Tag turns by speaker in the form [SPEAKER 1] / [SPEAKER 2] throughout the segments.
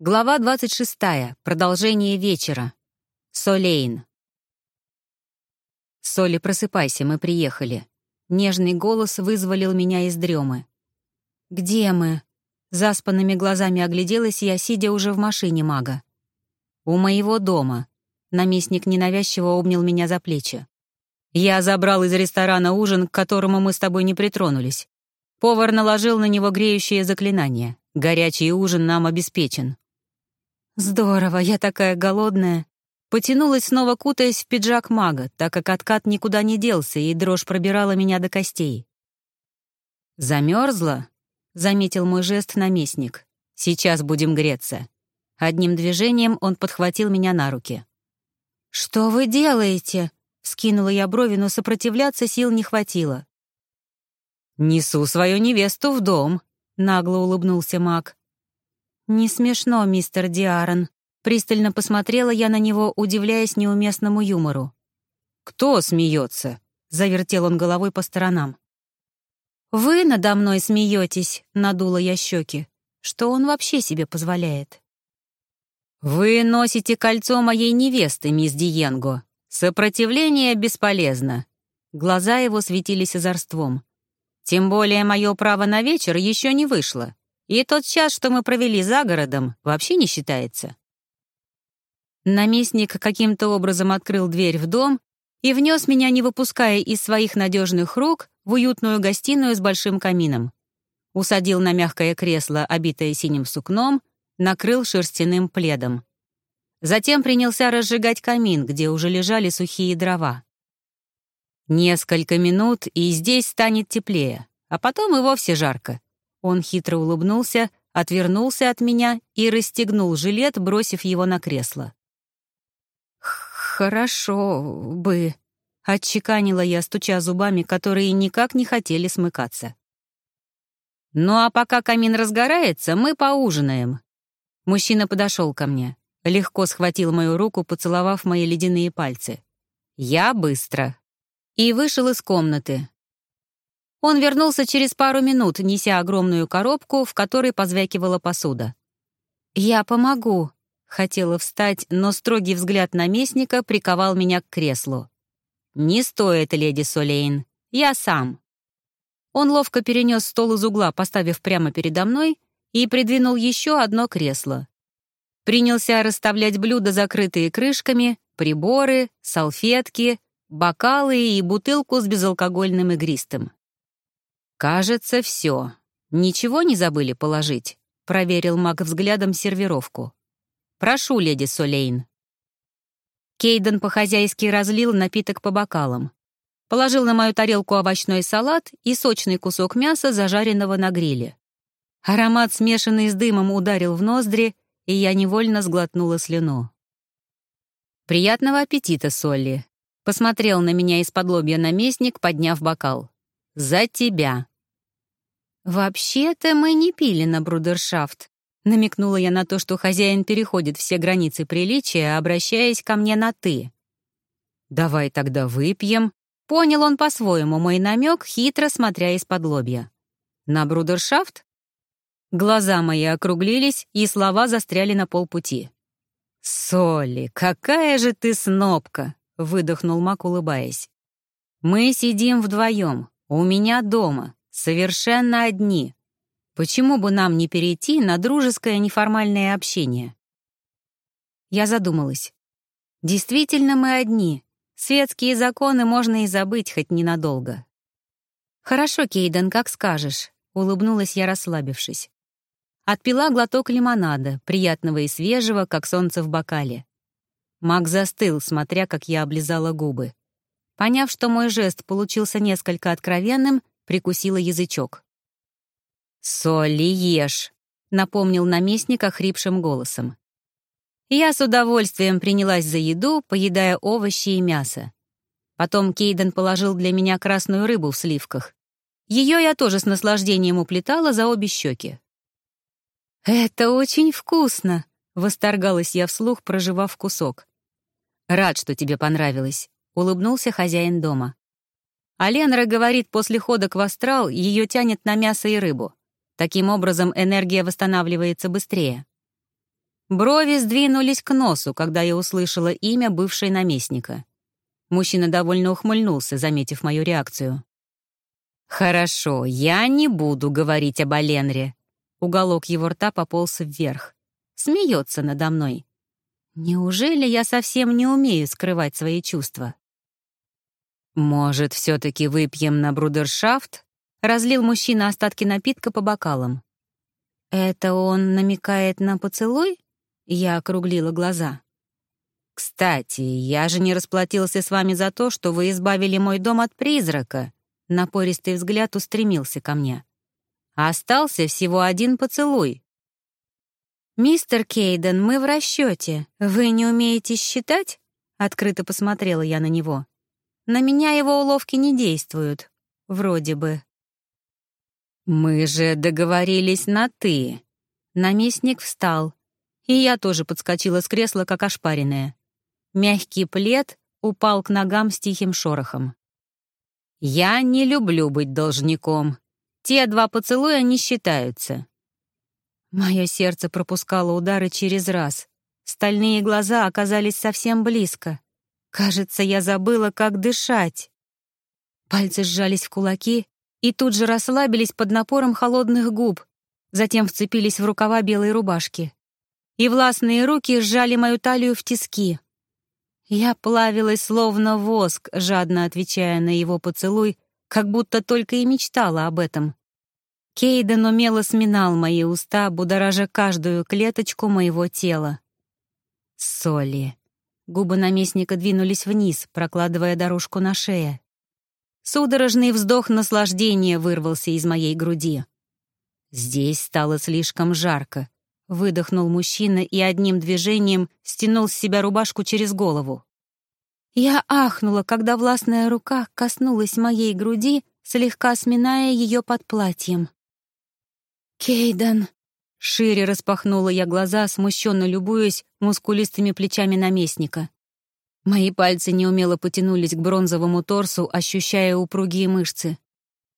[SPEAKER 1] Глава 26. Продолжение вечера. Солейн. «Соли, просыпайся, мы приехали». Нежный голос вызволил меня из дремы. «Где мы?» Заспанными глазами огляделась я, сидя уже в машине мага. «У моего дома». Наместник ненавязчиво обнял меня за плечи. «Я забрал из ресторана ужин, к которому мы с тобой не притронулись. Повар наложил на него греющее заклинание. Горячий ужин нам обеспечен. Здорово, я такая голодная. Потянулась снова, кутаясь в пиджак мага, так как откат никуда не делся, и дрожь пробирала меня до костей. «Замерзла?» — заметил мой жест наместник. «Сейчас будем греться». Одним движением он подхватил меня на руки. «Что вы делаете?» — скинула я брови, но сопротивляться сил не хватило. «Несу свою невесту в дом», — нагло улыбнулся маг. «Не смешно, мистер Диарон». Пристально посмотрела я на него, удивляясь неуместному юмору. «Кто смеется?» — завертел он головой по сторонам. «Вы надо мной смеетесь», — надула я щеки. «Что он вообще себе позволяет?» «Вы носите кольцо моей невесты, мисс Диенго. Сопротивление бесполезно». Глаза его светились озорством. «Тем более мое право на вечер еще не вышло. И тот час, что мы провели за городом, вообще не считается. Наместник каким-то образом открыл дверь в дом и внес меня, не выпуская из своих надежных рук, в уютную гостиную с большим камином. Усадил на мягкое кресло, обитое синим сукном, накрыл шерстяным пледом. Затем принялся разжигать камин, где уже лежали сухие дрова. Несколько минут, и здесь станет теплее, а потом и вовсе жарко. Он хитро улыбнулся, отвернулся от меня и расстегнул жилет, бросив его на кресло. «Хорошо бы», — отчеканила я, стуча зубами, которые никак не хотели смыкаться. «Ну а пока камин разгорается, мы поужинаем». Мужчина подошел ко мне, легко схватил мою руку, поцеловав мои ледяные пальцы. «Я быстро». И вышел из комнаты, он вернулся через пару минут, неся огромную коробку, в которой позвякивала посуда. «Я помогу», — хотела встать, но строгий взгляд наместника приковал меня к креслу. «Не стоит, леди Солейн. Я сам». Он ловко перенес стол из угла, поставив прямо передо мной, и придвинул еще одно кресло. Принялся расставлять блюда, закрытые крышками, приборы, салфетки, бокалы и бутылку с безалкогольным игристым. «Кажется, все. Ничего не забыли положить?» — проверил маг взглядом сервировку. «Прошу, леди Солейн». Кейден по-хозяйски разлил напиток по бокалам. Положил на мою тарелку овощной салат и сочный кусок мяса, зажаренного на гриле. Аромат, смешанный с дымом, ударил в ноздри, и я невольно сглотнула слюну. «Приятного аппетита, Солли!» — посмотрел на меня из-под лобья наместник, подняв бокал. «За тебя!» «Вообще-то мы не пили на брудершафт», — намекнула я на то, что хозяин переходит все границы приличия, обращаясь ко мне на «ты». «Давай тогда выпьем», — понял он по-своему мой намек, хитро смотря из-под лобья. «На брудершафт?» Глаза мои округлились, и слова застряли на полпути. «Соли, какая же ты снопка!» — выдохнул Мак, улыбаясь. «Мы сидим вдвоем, у меня дома, совершенно одни. Почему бы нам не перейти на дружеское неформальное общение? Я задумалась. Действительно, мы одни. Светские законы можно и забыть хоть ненадолго. «Хорошо, Кейден, как скажешь», — улыбнулась я, расслабившись. Отпила глоток лимонада, приятного и свежего, как солнце в бокале. Мак застыл, смотря, как я облизала губы. Поняв, что мой жест получился несколько откровенным, прикусила язычок. «Соли ешь», — напомнил наместник охрипшим голосом. Я с удовольствием принялась за еду, поедая овощи и мясо. Потом Кейден положил для меня красную рыбу в сливках. Ее я тоже с наслаждением уплетала за обе щеки. «Это очень вкусно», — восторгалась я вслух, проживав кусок. «Рад, что тебе понравилось», улыбнулся хозяин дома. Аленра говорит, после ходок в астрал ее тянет на мясо и рыбу. Таким образом, энергия восстанавливается быстрее. Брови сдвинулись к носу, когда я услышала имя бывшей наместника. Мужчина довольно ухмыльнулся, заметив мою реакцию. «Хорошо, я не буду говорить об Аленре». Уголок его рта пополз вверх. Смеется надо мной. Неужели я совсем не умею скрывать свои чувства? «Может, все-таки выпьем на брудершафт?» — разлил мужчина остатки напитка по бокалам. «Это он намекает на поцелуй?» Я округлила глаза. «Кстати, я же не расплатился с вами за то, что вы избавили мой дом от призрака», Напористый взгляд устремился ко мне. Остался всего один поцелуй. «Мистер Кейден, мы в расчете. Вы не умеете считать?» Открыто посмотрела я на него. «На меня его уловки не действуют. Вроде бы». «Мы же договорились на «ты». Наместник встал, и я тоже подскочила с кресла, как ошпаренная. Мягкий плед упал к ногам с тихим шорохом. «Я не люблю быть должником. Те два поцелуя не считаются». Мое сердце пропускало удары через раз. Стальные глаза оказались совсем близко. Кажется, я забыла, как дышать. Пальцы сжались в кулаки и тут же расслабились под напором холодных губ, затем вцепились в рукава белой рубашки. И властные руки сжали мою талию в тиски. Я плавилась словно воск, жадно отвечая на его поцелуй, как будто только и мечтала об этом. Кейден умело сминал мои уста, будоража каждую клеточку моего тела. Соли. Губы наместника двинулись вниз, прокладывая дорожку на шее. Судорожный вздох наслаждения вырвался из моей груди. Здесь стало слишком жарко. Выдохнул мужчина и одним движением стянул с себя рубашку через голову. Я ахнула, когда властная рука коснулась моей груди, слегка сминая ее под платьем. «Кейден!» Шире распахнула я глаза, смущенно любуясь мускулистыми плечами наместника. Мои пальцы неумело потянулись к бронзовому торсу, ощущая упругие мышцы.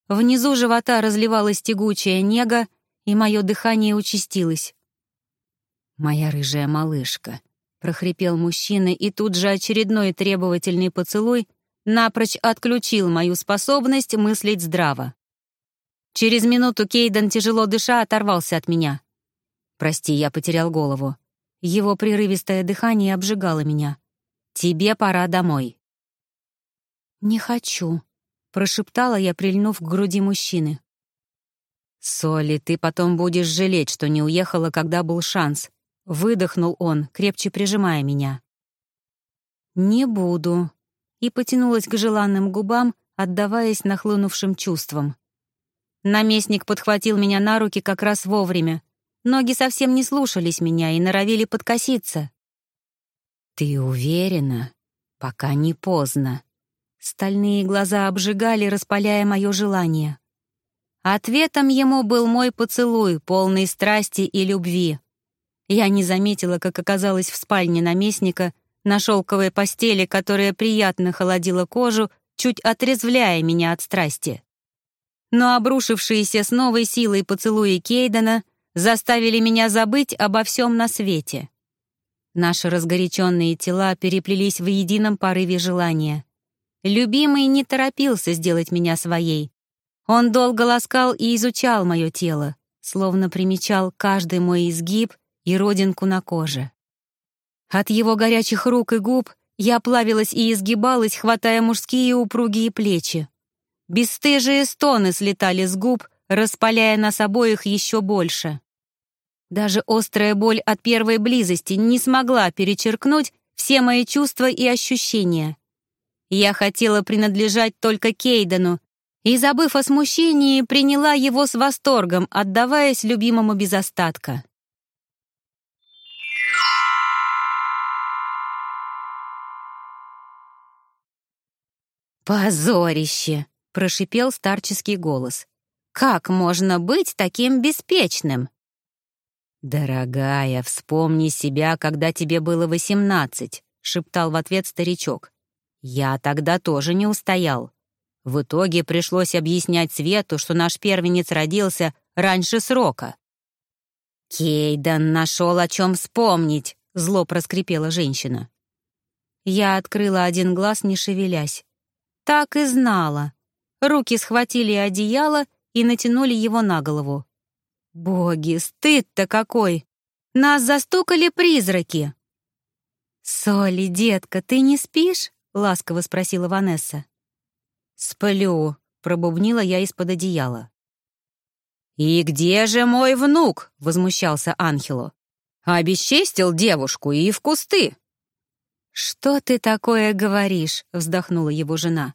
[SPEAKER 1] Внизу живота разливалась тягучая нега, и мое дыхание участилось. «Моя рыжая малышка», — прохрипел мужчина, и тут же очередной требовательный поцелуй напрочь отключил мою способность мыслить здраво. Через минуту Кейден, тяжело дыша, оторвался от меня. «Прости, я потерял голову. Его прерывистое дыхание обжигало меня. Тебе пора домой». «Не хочу», — прошептала я, прильнув к груди мужчины. «Соли, ты потом будешь жалеть, что не уехала, когда был шанс», Выдохнул он, крепче прижимая меня. «Не буду», и потянулась к желанным губам, отдаваясь нахлынувшим чувствам. Наместник подхватил меня на руки как раз вовремя. Ноги совсем не слушались меня и норовили подкоситься. «Ты уверена? Пока не поздно». Стальные глаза обжигали, распаляя мое желание. Ответом ему был мой поцелуй, полный страсти и любви. Я не заметила, как оказалась в спальне наместника, на шелковой постели, которая приятно холодила кожу, чуть отрезвляя меня от страсти. Но обрушившиеся с новой силой поцелуи Кейдена заставили меня забыть обо всем на свете. Наши разгоряченные тела переплелись в едином порыве желания. Любимый не торопился сделать меня своей. Он долго ласкал и изучал мое тело, словно примечал каждый мой изгиб и родинку на коже. От его горячих рук и губ я плавилась и изгибалась, хватая мужские упругие плечи. Бесстыжие стоны слетали с губ, распаляя нас обоих еще больше. Даже острая боль от первой близости не смогла перечеркнуть все мои чувства и ощущения. Я хотела принадлежать только Кейдену, и, забыв о смущении, приняла его с восторгом, отдаваясь любимому без остатка. «Позорище!» — прошипел старческий голос. «Как можно быть таким беспечным?» «Дорогая, вспомни себя, когда тебе было восемнадцать», — шептал в ответ старичок. «Я тогда тоже не устоял. В итоге пришлось объяснять Свету, что наш первенец родился раньше срока». «Кейдан нашел о чем вспомнить», — зло проскрипела женщина. Я открыла один глаз, не шевелясь. Так и знала. Руки схватили одеяло и натянули его на голову. Боги, стыд-то какой! Нас застукали призраки. «Соли, детка, ты не спишь?» — ласково спросила Ванесса. «Сплю», — пробубнила я из-под одеяла. «И где же мой внук?» — возмущался Анхело. «Обесчестил девушку и в кусты». «Что ты такое говоришь?» — вздохнула его жена.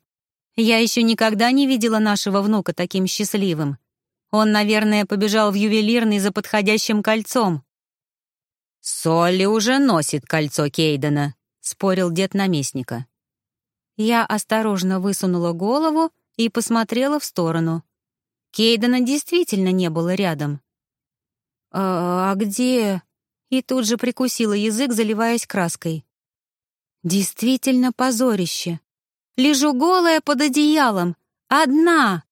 [SPEAKER 1] «Я еще никогда не видела нашего внука таким счастливым. Он, наверное, побежал в ювелирный за подходящим кольцом». «Солли уже носит кольцо Кейдена», — спорил дед наместника. Я осторожно высунула голову и посмотрела в сторону. Кейдена действительно не было рядом. «А, а где?» И тут же прикусила язык, заливаясь краской. Действительно позорище. Лежу голая под одеялом, одна,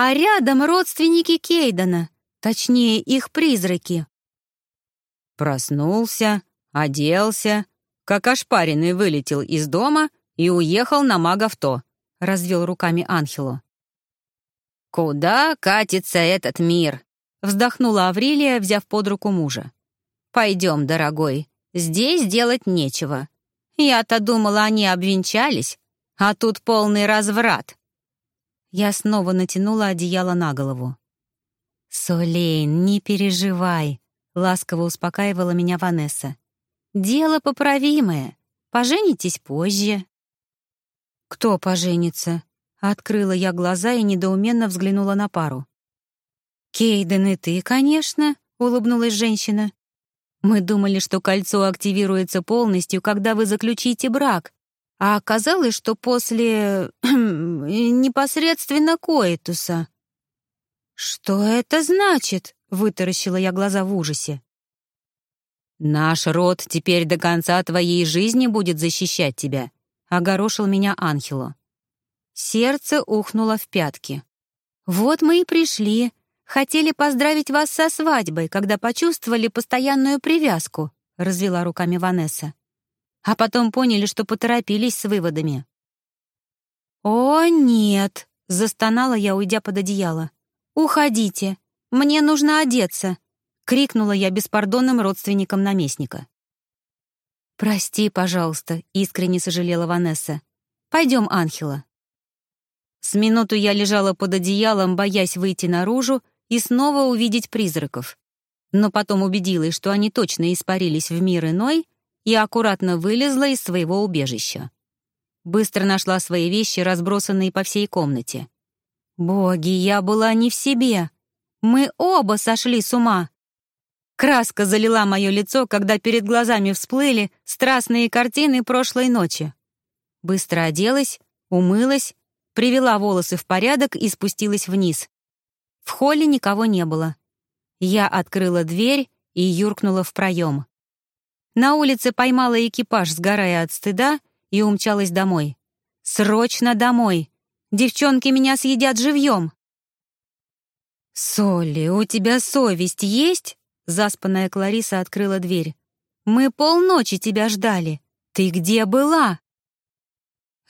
[SPEAKER 1] а рядом родственники Кейдена, точнее, их призраки. Проснулся, оделся, как ошпаренный вылетел из дома и уехал на магавто, развел руками Анхело. «Куда катится этот мир?» — вздохнула Аврилия, взяв под руку мужа. «Пойдем, дорогой, здесь делать нечего. Я-то думала, они обвенчались, а тут полный разврат. Я снова натянула одеяло на голову. «Солейн, не переживай», — ласково успокаивала меня Ванесса. «Дело поправимое. Поженитесь позже». «Кто поженится?» Открыла я глаза и недоуменно взглянула на пару. «Кейден и ты, конечно», — улыбнулась женщина. Мы думали, что кольцо активируется полностью, когда вы заключите брак, а оказалось, что после непосредственно коитуса. Что это значит? вытаращила я глаза в ужасе. Наш род теперь до конца твоей жизни будет защищать тебя, огорошил меня Анхело. Сердце ухнуло в пятки. Вот мы и пришли, Хотели поздравить вас со свадьбой, когда почувствовали постоянную привязку», — развела руками Ванесса. А потом поняли, что поторопились с выводами. «О, нет!» — застонала я, уйдя под одеяло. «Уходите! Мне нужно одеться!» — крикнула я беспардонным родственникам наместника. «Прости, пожалуйста», — искренне сожалела Ванесса. «Пойдем, Анхела». С минуту я лежала под одеялом, боясь выйти наружу и снова увидеть призраков. Но потом убедилась, что они точно испарились в мир иной, и аккуратно вылезла из своего убежища. Быстро нашла свои вещи, разбросанные по всей комнате. Боги, я была не в себе. Мы оба сошли с ума. Краска залила мое лицо, когда перед глазами всплыли страстные картины прошлой ночи. Быстро оделась, умылась, привела волосы в порядок и спустилась вниз. В холле никого не было. Я открыла дверь и юркнула в проем. На улице поймала экипаж, сгорая от стыда, и умчалась домой. «Срочно домой! Девчонки меня съедят живьем!» «Солли, у тебя совесть есть?» Заспанная Клариса открыла дверь. «Мы полночи тебя ждали. Ты где была?»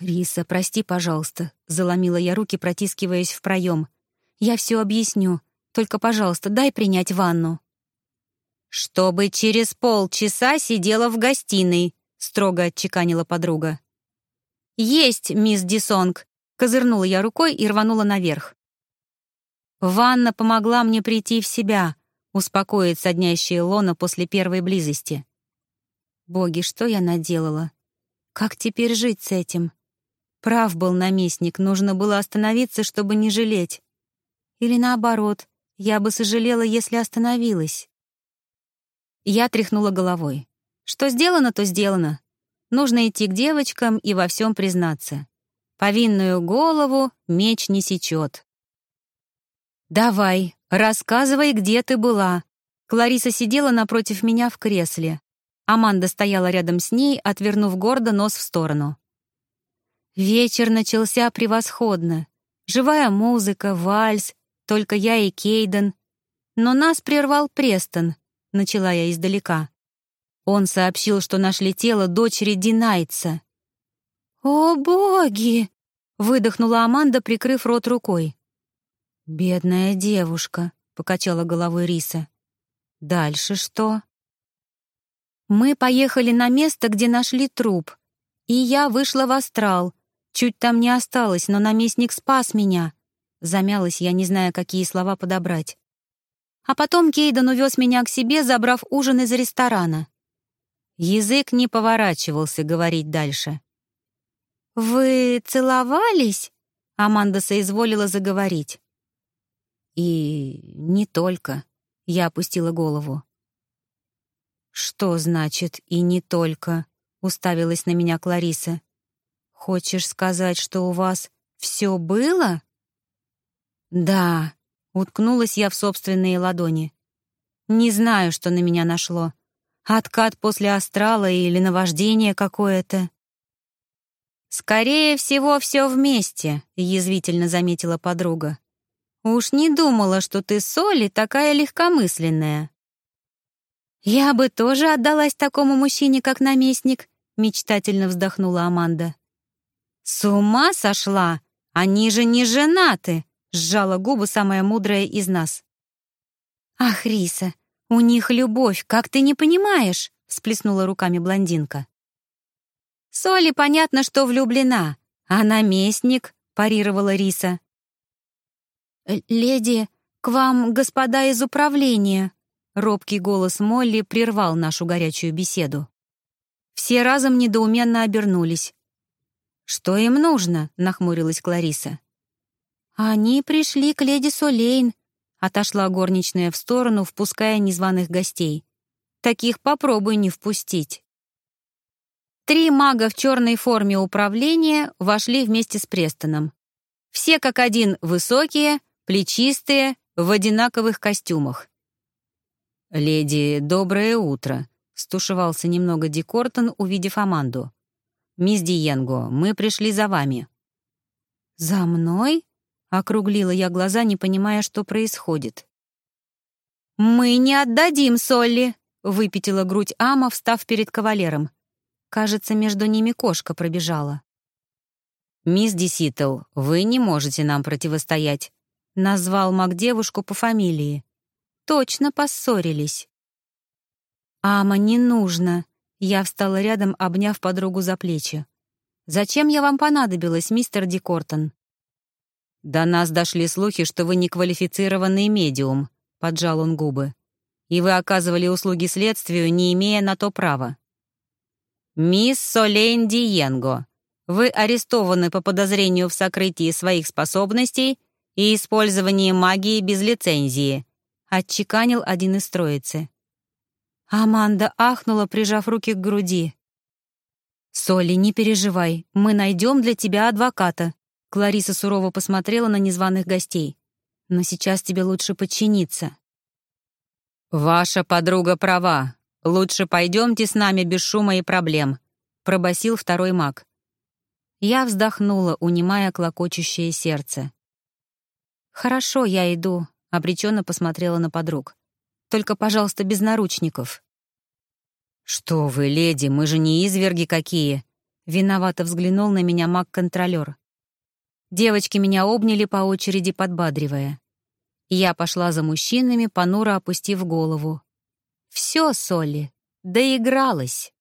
[SPEAKER 1] «Риса, прости, пожалуйста», — заломила я руки, протискиваясь в проем. Я все объясню. Только, пожалуйста, дай принять ванну». «Чтобы через полчаса сидела в гостиной», — строго отчеканила подруга. «Есть, мисс Дисонг», — козырнула я рукой и рванула наверх. Ванна помогла мне прийти в себя, успокоить соднящее лона после первой близости. Боги, что я наделала? Как теперь жить с этим? Прав был наместник, нужно было остановиться, чтобы не жалеть. Или наоборот, я бы сожалела, если остановилась. Я тряхнула головой. Что сделано, то сделано. Нужно идти к девочкам и во всем признаться. Повинную голову меч не сечет. «Давай, рассказывай, где ты была». Клариса сидела напротив меня в кресле. Аманда стояла рядом с ней, отвернув гордо нос в сторону. Вечер начался превосходно. Живая музыка, вальс, только я и Кейден. Но нас прервал Престон. — начала я издалека. Он сообщил, что нашли тело дочери Динайца. «О, боги!» — выдохнула Аманда, прикрыв рот рукой. «Бедная девушка», — покачала головой Риса. «Дальше что?» Мы поехали на место, где нашли труп, и я вышла в астрал. Чуть там не осталось, но наместник спас меня. Замялась я, не зная, какие слова подобрать. А потом Кейден увез меня к себе, забрав ужин из ресторана. Язык не поворачивался говорить дальше. «Вы целовались?» — Аманда соизволила заговорить. «И не только», — я опустила голову. «Что значит «и не только»?» — уставилась на меня Клариса. «Хочешь сказать, что у вас все было?» «Да», — уткнулась я в собственные ладони. «Не знаю, что на меня нашло. Откат после астрала или наваждение какое-то?» «Скорее всего, все вместе», — язвительно заметила подруга. «Уж не думала, что ты, Соли, такая легкомысленная». «Я бы тоже отдалась такому мужчине, как наместник», — мечтательно вздохнула Аманда. «С ума сошла! Они же не женаты!» — сжала губы самая мудрая из нас. «Ах, Риса, у них любовь, как ты не понимаешь?» — всплеснула руками блондинка. «Соли понятно, что влюблена, а наместник», — парировала Риса. «Леди, к вам господа из управления», — робкий голос Молли прервал нашу горячую беседу. Все разом недоуменно обернулись. «Что им нужно?» — нахмурилась Клариса. «Они пришли к леди Солейн», — отошла горничная в сторону, впуская незваных гостей. «Таких попробуй не впустить». Три мага в черной форме управления вошли вместе с Престоном. Все как один высокие, плечистые, в одинаковых костюмах. «Леди, доброе утро», — стушевался немного Дикортон, увидев Аманду. «Мисс Диенго, мы пришли за вами». «За мной?» — округлила я глаза, не понимая, что происходит. «Мы не отдадим Солли», — выпятила грудь Ама, встав перед кавалером. Кажется, между ними кошка пробежала. «Мисс Диситл, вы не можете нам противостоять», — назвал маг девушку по фамилии. «Точно поссорились». «Ама, не нужно», — я встала рядом, обняв подругу за плечи. «Зачем я вам понадобилась, мистер Дикортон?» «До нас дошли слухи, что вы неквалифицированный медиум», — поджал он губы. «И вы оказывали услуги следствию, не имея на то права. «Мисс Солейн Диенго, вы арестованы по подозрению в сокрытии своих способностей и использовании магии без лицензии», — отчеканил один из троицы. Аманда ахнула, прижав руки к груди. «Соли, не переживай, мы найдем для тебя адвоката», — Клариса сурово посмотрела на незваных гостей. «Но сейчас тебе лучше подчиниться». «Ваша подруга права», «Лучше пойдемте с нами без шума и проблем», — пробасил второй маг. Я вздохнула, унимая клокочущее сердце. «Хорошо, я иду», — обреченно посмотрела на подруг. «Только, пожалуйста, без наручников». «Что вы, леди, мы же не изверги какие!» Виновато взглянул на меня маг-контролер. Девочки меня обняли по очереди, подбадривая. Я пошла за мужчинами, понуро опустив голову. Все, Солли, доигралась.